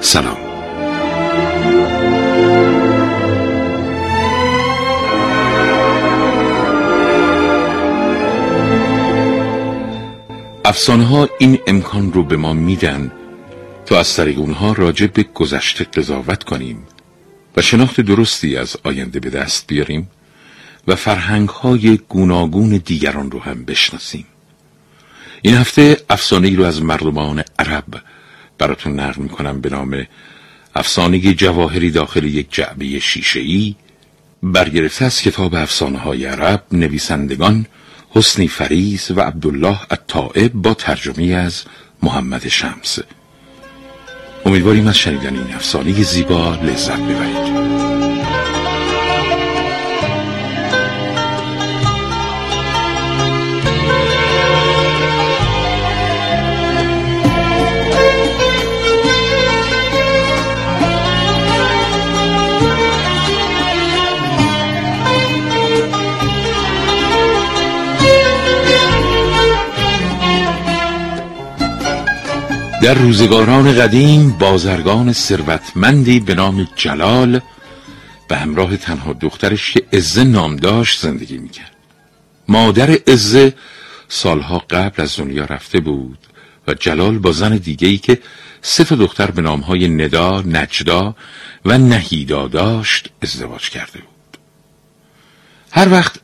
سلام. افسانه ها این امکان رو به ما میدن تا از طریق اونها راجع به گذشته قضاوت کنیم و شناخت درستی از آینده به دست بیاریم و فرهنگ های گوناگون دیگران رو هم بشناسیم. این هفته افسانه ای رو از مردمان عرب براتون نقل می‌کنم به نام افسانه جواهری داخل یک جعبه شیشه ای برگرفته از کتاب افسانه های عرب نویسندگان حسنی فریز و عبدالله الطائب با ترجمه از محمد شمس. امیدواریم از شنیدن این افسانه زیبا لذت ببرید. در روزگاران قدیم بازرگان ثروتمندی به نام جلال به همراه تنها دخترش که عزه نام داشت زندگی می‌کرد. مادر عزه سالها قبل از دنیا رفته بود و جلال با زن دیگه ای که سه دختر به نامهای ندا، نجدا و نهیدا داشت ازدواج کرده بود. هر وقت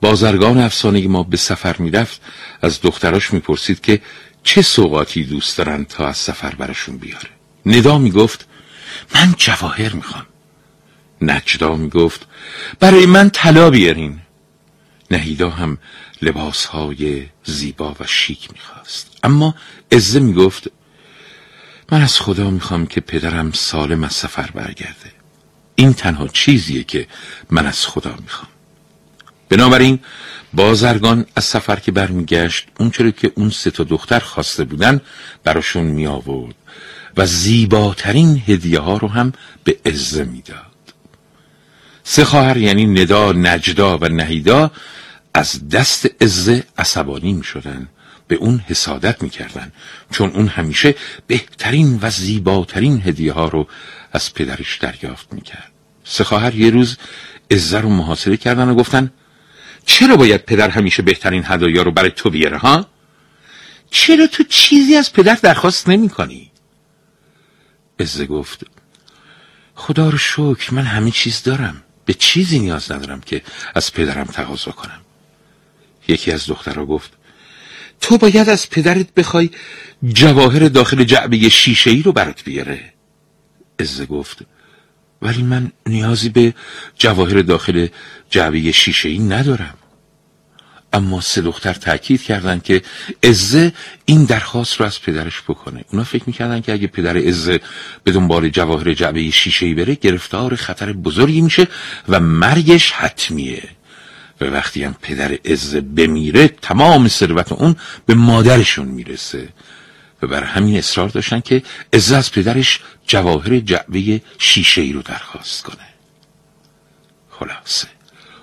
بازرگان افسانه ما به سفر می‌رفت از دختراش می‌پرسید که چه سوقاتی دوست دارن تا از سفر برشون بیاره؟ ندا می‌گفت من جواهر می‌خوام. نجدا می‌گفت برای من طلا بیارین. نهیدا هم لباسهای زیبا و شیک می‌خواست. اما عزه می‌گفت من از خدا می‌خوام که پدرم سالم از سفر برگرده. این تنها چیزیه که من از خدا می‌خوام. بنابراین بازرگان از سفر که برمیگشت اونچه که اون سه تا دختر خواسته بودن براشون می آورد و زیباترین هدیه ها رو هم به عزه می‌داد. سه خواهر یعنی ندا، نجدا و نهیدا از دست عزه عصبانی می شدن. به اون حسادت می‌کردن چون اون همیشه بهترین و زیباترین هدیه ها رو از پدرش دریافت می‌کرد سه خواهر یه روز عزه رو محاصره کردن و گفتن چرا باید پدر همیشه بهترین هدایا رو برای تو بیاره ها؟ چرا تو چیزی از پدر درخواست نمی کنی؟ ازه گفت خدا رو شکر من همه چیز دارم به چیزی نیاز ندارم که از پدرم تقاضا کنم یکی از دخترها گفت تو باید از پدرت بخوای جواهر داخل جعبه شیشه ای رو برات بیاره ازه گفت ولی من نیازی به جواهر داخل جعبه شیشه ای ندارم. اما سه دختر تاکید کردند که ازه این درخواست رو از پدرش بکنه. اونا فکر می‌کردن که اگه پدر ازه به دنبال جواهر جعبه شیشه ای بره گرفتار خطر بزرگی میشه و مرگش حتمیه. و وقتی هم پدر ازه بمیره تمام ثروت اون به مادرشون می‌رسه. و بر همین اصرار داشتن که ازه از پدرش جواهر جعبه شیشه ای رو درخواست کنه. خلاصه.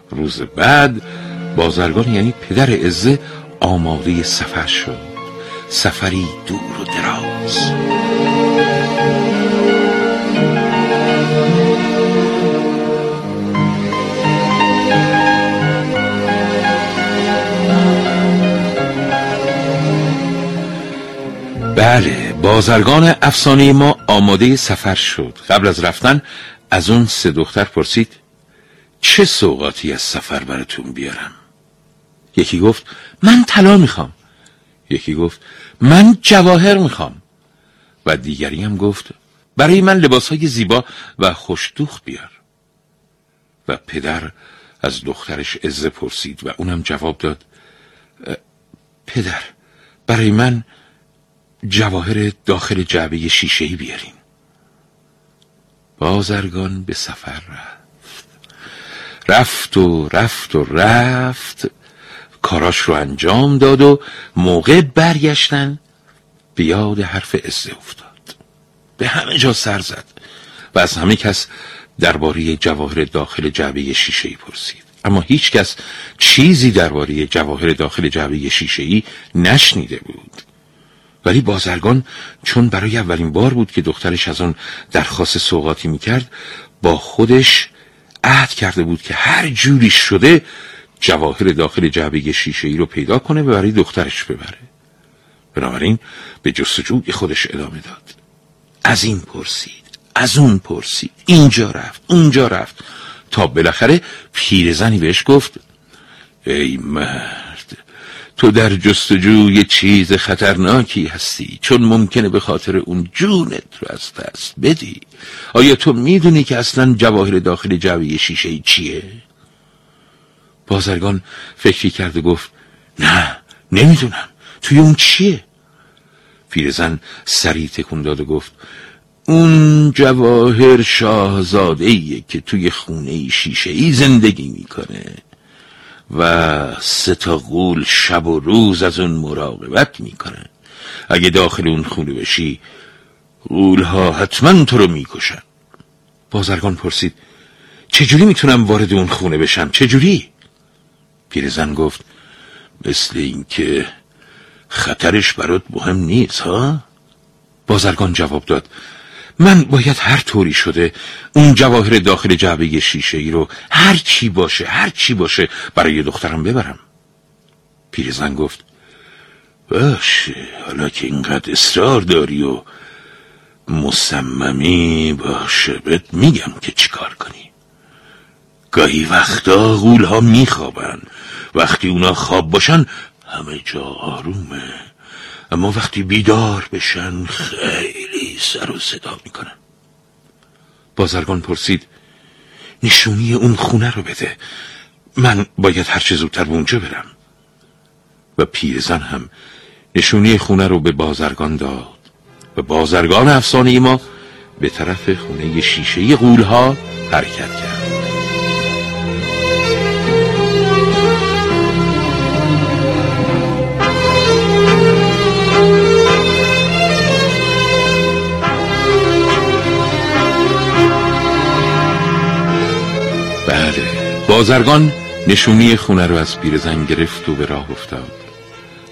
روز بعد بازرگان یعنی پدر عزه آماده سفر شد. سفری دور و دراز. بله بازرگان افسانه ما آماده سفر شد. قبل از رفتن از اون سه دختر پرسید چه سوقاتی از سفر براتون بیارم؟ یکی گفت من طلا می‌خوام. یکی گفت من جواهر می‌خوام. و دیگری هم گفت برای من لباس های زیبا و خوشدوخ بیار. و پدر از دخترش عزه پرسید و اونم جواب داد پدر برای من جواهر داخل جعبه شیشه ای بیارین بازرگان به سفر رفت. رفت و رفت و رفت. کاراش رو انجام داد و موقع برگشتن به یاد حرف ازده افتاد. به همه جا سر زد و از همه کس درباره جواهر داخل جعبه شیشه ای پرسید. اما هیچ کس چیزی درباره جواهر داخل جعبه شیشه ای نشنیده بود. ولی بازرگان چون برای اولین بار بود که دخترش از آن درخواست سوقاتی می‌کرد با خودش عهد کرده بود که هر جوری شده جواهر داخل جعبه شیشه ای رو پیدا کنه و برای دخترش ببره. بنابراین به جستجوی خودش ادامه داد. از این پرسید از اون پرسید اینجا رفت اونجا رفت. تا بالاخره پیرزنی بهش گفت ای مرد تو در جستجوی چیز خطرناکی هستی چون ممکنه به خاطر اون جونت رو از دست بدی آیا تو می‌دونی که اصلا جواهر داخل جوی شیشه چیه؟ بازرگان فکری کرد و گفت نه نمی‌دونم توی اون چیه؟ پیرزن سریع تکون داد و گفت اون جواهر شاهزاده ایه که توی خونه شیشه ای زندگی می‌کنه و سه تا غول شب و روز از اون مراقبت می‌کنه اگه داخل اون خونه بشی غول ها حتما تو رو می‌کشن بازرگان پرسید چجوری می‌تونم وارد اون خونه بشم چجوری؟ پیرزن گفت مثل اینکه خطرش برات مهم نیست ها؟ بازرگان جواب داد من باید هر طوری شده اون جواهر داخل جعبه شیشه ای رو هر چی باشه هر چی باشه برای دخترم ببرم. پیرزن گفت باشه حالا که اینقدر اصرار داری و مصممی باشه بهت میگم که چیکار کنی. گاهی وقتا غول ها میخوابن. وقتی اونا خواب باشن همه جا آرومه. اما وقتی بیدار بشن خیلی سر و صدا می‌کنن. بازرگان پرسید نشونی اون خونه رو بده. من باید هرچه زودتر به اونجا برم. و پیرزن هم نشونی خونه رو به بازرگان داد. و بازرگان افسانه ما به طرف خونه شیشه قولها حرکت کرد. بازرگان نشونی خونه رو از پیرزن گرفت و به راه افتاد.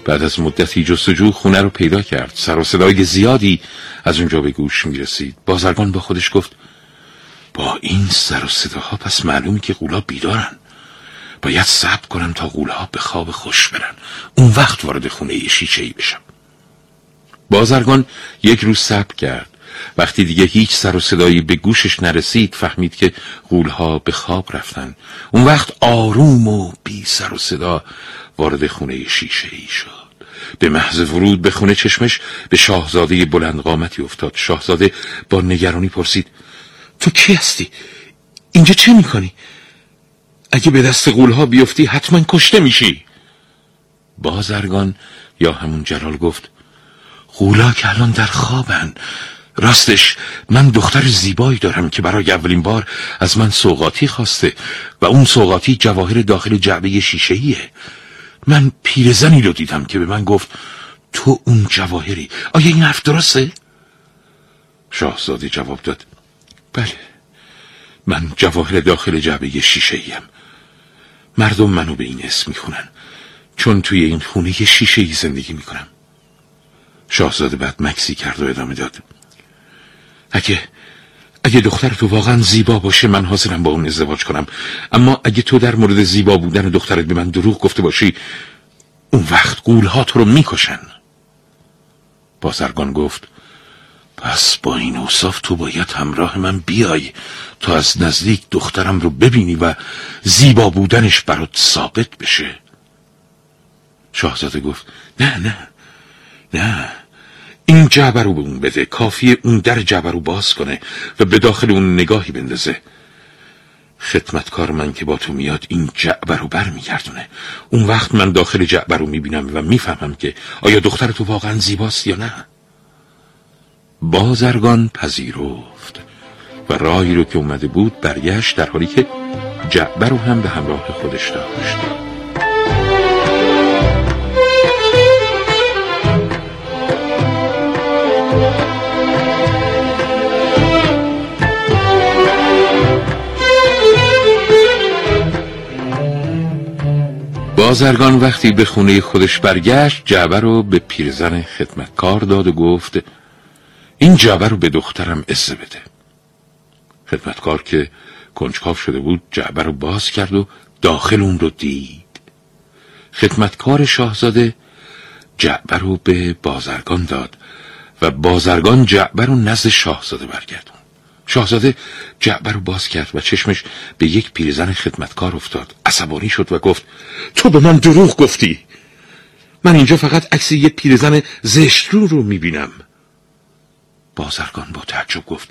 بعد از مدتی جستجو خونه رو پیدا کرد. سر و صدای زیادی از اونجا به گوش می رسید بازرگان با خودش گفت با این سر و صداها پس معلومی که غولا بیدارن. باید صبر کنم تا غولها به خواب خوش برن. اون وقت وارد خونه شیشه ای بشم. بازرگان یک روز صبر کرد. وقتی دیگه هیچ سر و صدایی به گوشش نرسید فهمید که غولها به خواب رفتن. اون وقت آروم و بی سر و صدا وارد خونه شیشه ای شد. به محض ورود به خونه چشمش به شاهزاده بلند قامتی افتاد. شاهزاده با نگرانی پرسید تو کی هستی؟ اینجا چه می‌کنی؟ اگه به دست غولها بیفتی حتما کشته میشی. بازرگان یا همون جلال گفت غولا که الان در خوابن. راستش من دختر زیبایی دارم که برای اولین بار از من سوقاتی خواسته و اون سوقاتی جواهر داخل جعبه شیشهیه من پیرزنی رو دیدم که به من گفت تو اون جواهری. آیا این حرف درسته؟ شاهزاده جواب داد بله من جواهر داخل جعبه شیشه ایم مردم منو به این اسم می‌خونن. چون توی این خونه شیشه ای زندگی می‌کنم. شاهزاده بعد مکسی کرد و ادامه داد. اگه اگه دختر تو واقعا زیبا باشه من حاضرم با اون ازدواج کنم. اما اگه تو در مورد زیبا بودن دخترت به من دروغ گفته باشی اون وقت قولها تو رو می‌کشن. بازرگان گفت پس با این اوصاف تو باید همراه من بیای تا از نزدیک دخترم رو ببینی و زیبا بودنش برات ثابت بشه. شاهزاده گفت نه نه نه. این جعبه رو به اون بده کافیه اون در جعبه رو باز کنه و به داخل اون نگاهی بندازه. خدمتکار من که با تو میاد این جعبه رو بر اون وقت من داخل جعبه رو می‌بینم و می‌فهمم که آیا دختر تو واقعا زیباست یا نه. بازرگان پذیرفت و راهی رو که اومده بود برگشت در حالی که جعبر رو هم به همراه خودش داشت. بازرگان وقتی به خونه خودش برگشت جعبه رو به پیرزن خدمتکار داد و گفت این جعبه رو به دخترم ازه بده. خدمتکار که کنجکاف شده بود جعبه رو باز کرد و داخل اون رو دید. خدمتکار شاهزاده جعبه رو به بازرگان داد و بازرگان جعبه رو نزد شاهزاده برگردون شاهزاده جعبه رو باز کرد و چشمش به یک پیرزن خدمتکار افتاد. عصبانی شد و گفت تو به من دروغ گفتی. من اینجا فقط عکس یک پیرزن زشترو رو می‌بینم. بازرگان با تعجب گفت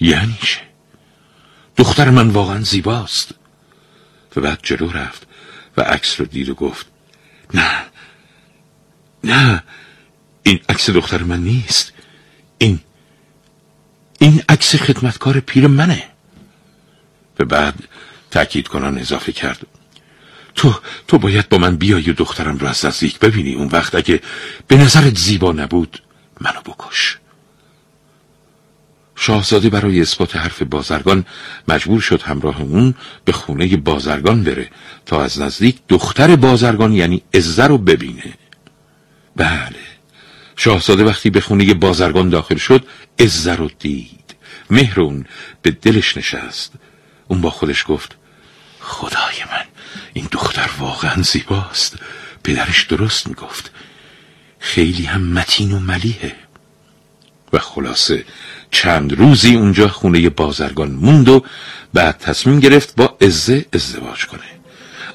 یعنی چه؟ دختر من واقعا زیباست. و بعد جلو رفت و عکس رو دید و گفت نه نه این عکس دختر من نیست. این این عکس خدمتکار پیر منه. و بعد تأکید کنان اضافه کرد. تو تو باید با من بیای و دخترم رو از نزدیک ببینی. اون وقت اگه به نظرت زیبا نبود منو بکش. شاهزاده برای اثبات حرف بازرگان مجبور شد همراه اون به خونه بازرگان بره تا از نزدیک دختر بازرگان یعنی ازه رو ببینه. بله. شاهزاده وقتی به خونه بازرگان داخل شد ازه رو دید. مهرون به دلش نشست. اون با خودش گفت خدای من این دختر واقعا زیباست. پدرش درست می‌گفت. خیلی هم متین و ملیه و خلاصه چند روزی اونجا خونه بازرگان موند و بعد تصمیم گرفت با ازه ازدواج کنه.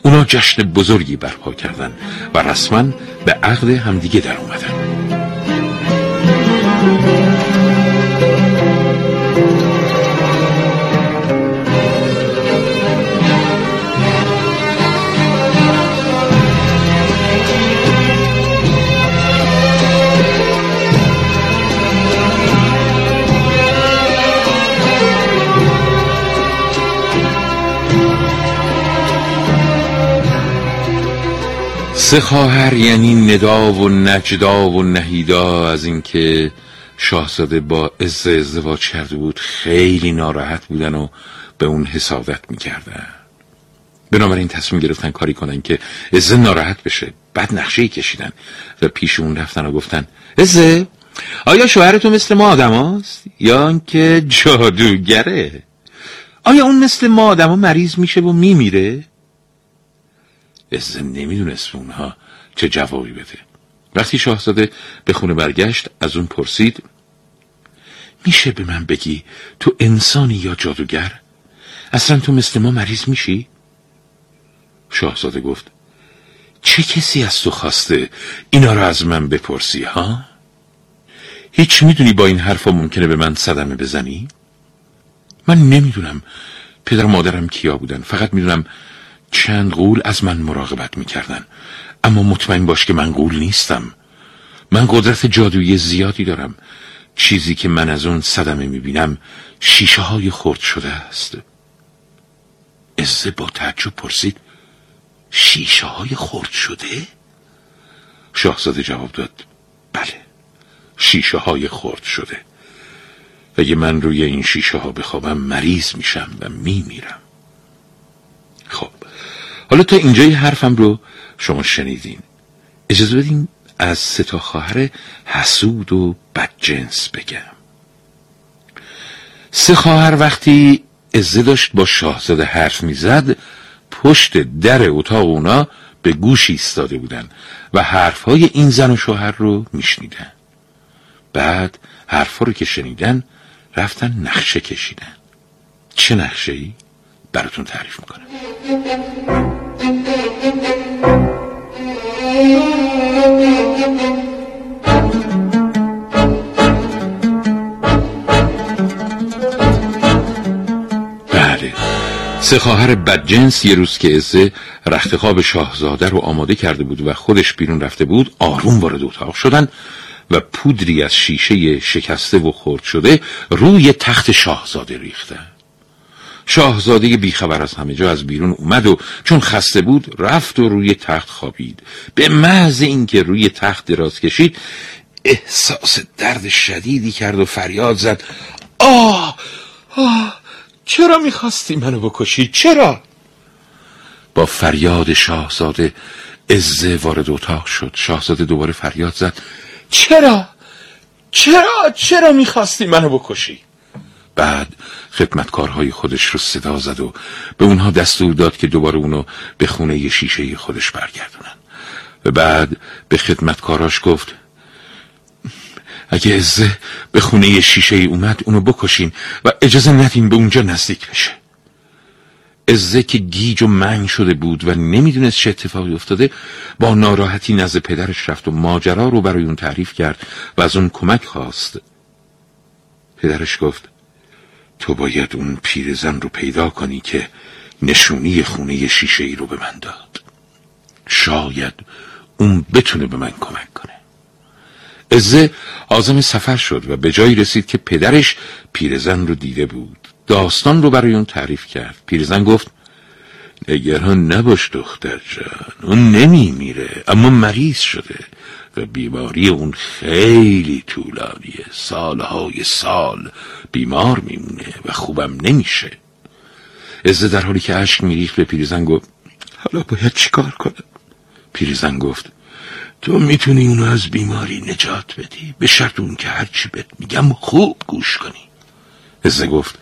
اونا جشن بزرگی برپا کردن و رسما به عقد همدیگه در اومدن. سه خواهر یعنی ندا و نجدا و نهیدا از اینکه شاهزاده با عز ازدواج کرده بود خیلی ناراحت بودن و به اون حسادت می‌کردن بنابراین تصمیم گرفتن کاری کنن که ازه ناراحت بشه بعد نقشه کشیدن و پیش اون رفتن و گفتن ازه آیا شوهر تو مثل ما آدم هست؟ یا اینکه جادوگره آیا اون مثل ما آدم مریض میشه و میمیره؟ ازه نمی‌دونست اونها چه جوابی بده وقتی شاهزاده به خونه برگشت از اون پرسید میشه به من بگی تو انسانی یا جادوگر؟ اصلا تو مثل ما مریض میشی؟ شاهزاده گفت چه کسی از تو خواسته اینا رو از من بپرسی ها؟ هیچ می‌دونی با این حرفا ممکنه به من صدمه بزنی؟ من نمی‌دونم پدر مادرم کیا بودن فقط می‌دونم چند قول از من مراقبت می‌کردن اما مطمئن باش که من قول نیستم. من قدرت جادویی زیادی دارم. چیزی که من از اون صدمه می‌بینم شیشه های خورد شده است. ازه با تعجب پرسید شیشه های خورد شده؟ شاهزاده جواب داد بله شیشه های خورد شده. اگه من روی این شیشه ها بخوابم مریض میشم و میمیرم. خب حالا تا اینجای حرفم رو شما شنیدین. اجازه بدین از سه تا خواهر حسود و بدجنس بگم. سه خواهر وقتی ازه داشت با شاهزاده حرف می‌زد پشت در اتاق اونا به گوش ایستاده بودن و حرفهای این زن و شوهر رو میشنیدن. بعد حرفها رو که شنیدن رفتن نقشه کشیدن. چه نقشه ای؟ براتون تعریف می‌کنم. بله. سه خواهر بدجنس یه روز که ازه رخت خواب شاهزاده رو آماده کرده بود و خودش بیرون رفته بود آروم وارد اتاق شدن و پودری از شیشه شکسته و خرد شده روی تخت شاهزاده ریخته شاهزاده بیخبر از همه جا از بیرون اومد و چون خسته بود رفت و روی تخت خوابید. به محض اینکه روی تخت دراز کشید احساس درد شدیدی کرد و فریاد زد. آه! آه! چرا می‌خواستی منو بکشی؟ چرا؟ با فریاد شاهزاده عزه وارد اتاق شد. شاهزاده دوباره فریاد زد. چرا؟ چرا؟ چرا می‌خواستی منو بکشی؟ بعد خدمتکارهای خودش رو صدا زد و به اونها دستور داد که دوباره اونو به خونه شیشه خودش برگردونن. و بعد به خدمتکاراش گفت اگه ازه به خونه شیشه اومد اونو بکشین و اجازه ندین به اونجا نزدیک بشه. ازه که گیج و منگ شده بود و نمی‌دونست چه اتفاقی افتاده با ناراحتی نزد پدرش رفت و ماجرا رو برای اون تعریف کرد و از اون کمک خواست. پدرش گفت تو باید اون پیرزن رو پیدا کنی که نشونی خونه شیشه ای رو به من داد. شاید اون بتونه به من کمک کنه. ازه آزم سفر شد و به جایی رسید که پدرش پیرزن رو دیده بود. داستان رو برای اون تعریف کرد. پیرزن گفت نگران نباش دختر جان اون نمی میره اما مریض شده. و بیماری اون خیلی طولانیه. سالهای سال بیمار میمونه و خوبم نمیشه. ازده در حالی که عشق میریخت به پیرزن گفت حالا باید چیکار کنم؟ پیرزن گفت تو می‌تونی اونو از بیماری نجات بدی. به شرط اون که هرچی بهت میگم خوب گوش کنی. ازده گفت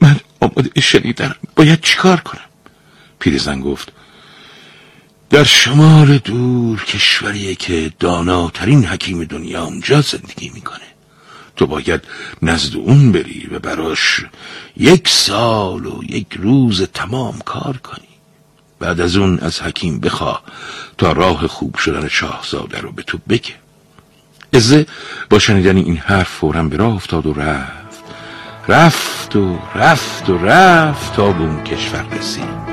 من آماده شنیدن باید چیکار کنم؟ پیرزن گفت در شمال دور کشوریه که داناترین حکیم دنیا اونجا زندگی می‌کنه. تو باید نزد اون بری و براش یک سال و یک روز تمام کار کنی. بعد از اون از حکیم بخوا تا راه خوب شدن شاهزاده رو به تو بگه ازه با شنیدن این حرف فورا به راه افتاد و رفت. رفت و رفت و رفت تا به اون کشور رسید.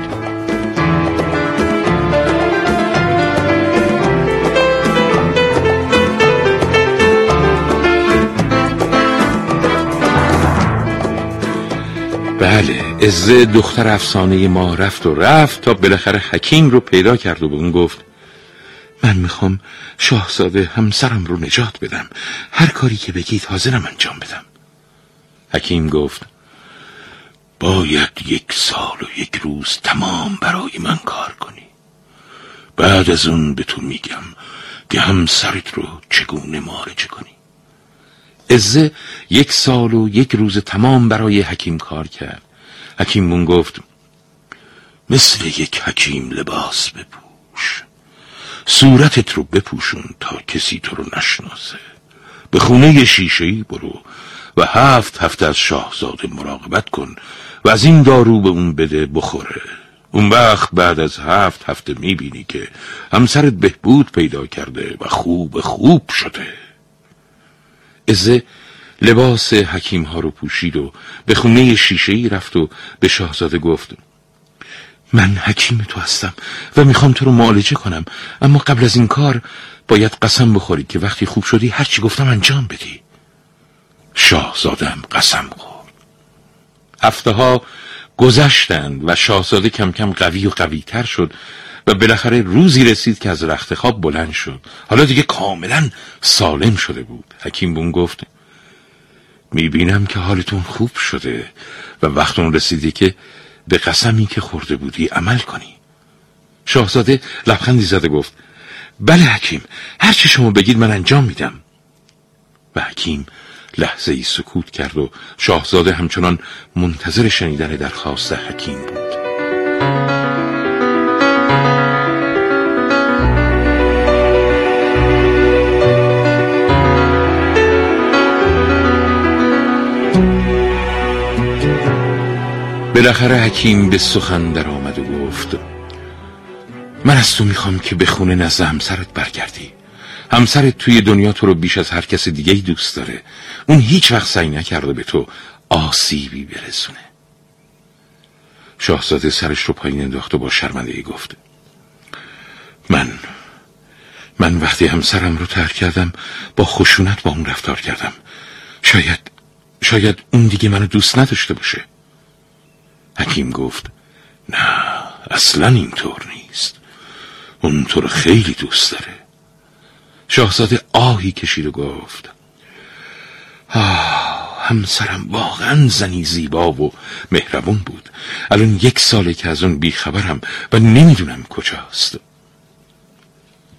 بله ازه دختر افسانه ما رفت و رفت تا بالاخره حکیم رو پیدا کرد و به اون گفت من می‌خوام شاهزاده همسرم رو نجات بدم. هر کاری که بگید حاضرم انجام بدم. حکیم گفت باید یک سال و یک روز تمام برای من کار کنی. بعد از اون به تو میگم که همسرت رو چگونه مارجه کنی. ازه یک سال و یک روز تمام برای حکیم کار کرد. حکیم مون گفت مثل یک حکیم لباس بپوش. صورتت رو بپوشون تا کسی تو رو نشناسه. به خونه شیشه برو و هفت هفته از شاهزاده مراقبت کن و از این دارو به اون بده بخوره. اون وقت بعد از هفت هفته می‌بینی که همسرت بهبود پیدا کرده و خوب خوب شده. ازه لباس حکیم ها رو پوشید و به خونه شیشه ای رفت و به شاهزاده گفت من حکیم تو هستم و می‌خوام تو رو معالجه کنم. اما قبل از این کار باید قسم بخوری که وقتی خوب شدی هرچی گفتم انجام بدی. شاهزادم قسم خورد. هفته ها گذشتند و شاهزاده کم کم قوی و قوی تر شد و بالاخره روزی رسید که از رخت خواب بلند شد. حالا دیگه کاملا سالم شده بود. حکیم بون گفت می‌بینم که حالتون خوب شده و وقت اون رسیدی که به قسمی که خورده بودی عمل کنی. شاهزاده لبخندی زده گفت بله حکیم هرچی شما بگید من انجام میدم. و حکیم لحظه ای سکوت کرد و شاهزاده همچنان منتظر شنیدن درخواست حکیم بود. بالاخره حکیم به سخن در آمد و گفت من از تو می‌خوام که به خونه نزد همسرت برگردی. همسرت توی دنیا تو رو بیش از هر کس دیگه دوست داره. اون هیچ وقت سعی نکرده به تو آسیبی برسونه. شاهزاده سرش رو پایین انداخت و با شرمندگی گفت من من وقتی همسرم رو ترک کردم با خشونت با اون رفتار کردم. شاید شاید اون دیگه منو دوست نداشته باشه. حکیم گفت نه اصلا اینطور نیست. اون تو رو خیلی دوست داره. شاهزاده آهی کشید و گفت آه همسرم واقعا زنی زیبا و مهربون بود. الان یک ساله که از اون بیخبرم و نمی‌دونم کجاست.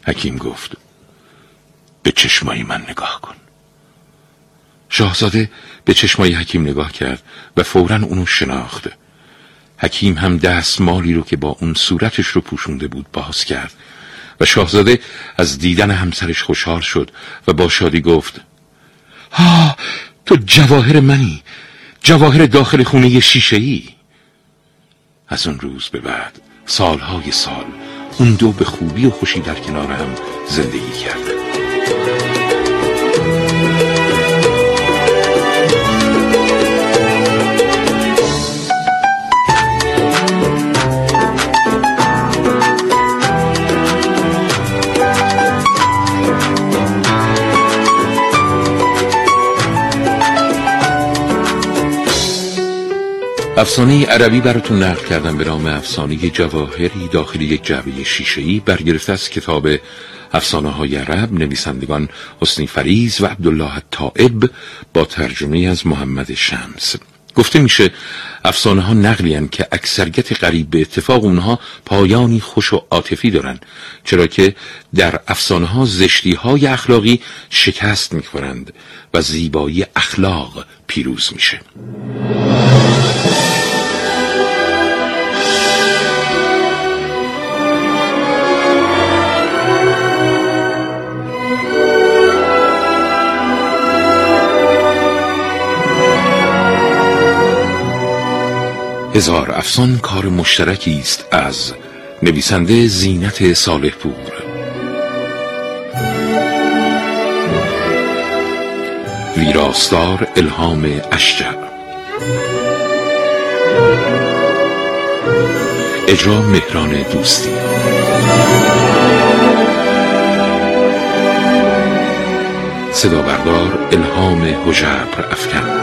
حکیم گفت به چشمای من نگاه کن. شاهزاده به چشمای حکیم نگاه کرد و فورا اونو شناخت. حکیم هم دست مالی رو که با اون صورتش رو پوشونده بود باز کرد و شاهزاده از دیدن همسرش خوشحال شد و با شادی گفت ها تو جواهر منی جواهر داخل خونه شیشه ای از اون روز به بعد سالهای سال اون دو به خوبی و خوشی در کنار هم زندگی کردن افسانه عربی براتون نقل کردم به نام افسانه جواهری داخل یک جعبه شیشه‌ای. برگرفته از کتاب افسانه های عرب نویسندگان حسنی فریز و عبدالله طائب با ترجمه از محمد شمس. گفته میشه افسانه ها نقلی که اکثریت قریب به اتفاق اونها پایانی خوش و عاطفی دارن چرا که در افسانه ها زشتی های اخلاقی شکست می‌خورند و زیبایی اخلاق پیروز میشه. هزار افسان کار مشترکی است از نویسنده زینت صالح پور ویراستار الهام اشجر اجرا مهران دوستی. صدا بردار الهام حجبر افکن.